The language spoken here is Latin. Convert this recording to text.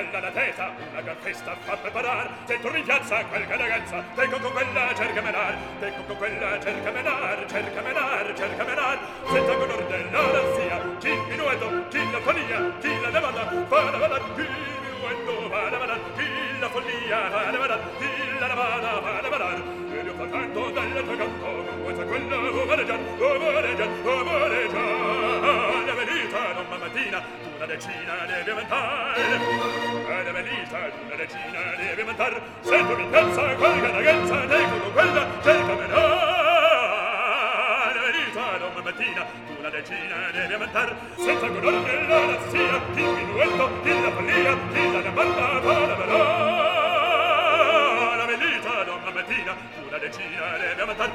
bella la testa, una gran festa fa preparar, dentro in piazza qualche ragazza, vengo con quella cerca menar, vengo con quella cerca menar, cerca menar, cerca menar, senza con ordine la razzia, chi minueto, chi la follia, chi la demanda, fa la vada, chi minueto, va la vada, chi la follia, va la vada, chi la demanda, va la vada, fa tanto dall'altro canto, questa quella o mareggian, o mareggian, o mareggian, la venita non mattina, una decina deve aumentare la regina deve mantar sento mi calza quella ragazza ne con quella cercamela la verità non mattina una la regina deve mantar senza color della razzia ti minuetto ti la follia ti la gambata parabella la verità non mattina tu la regina deve mantar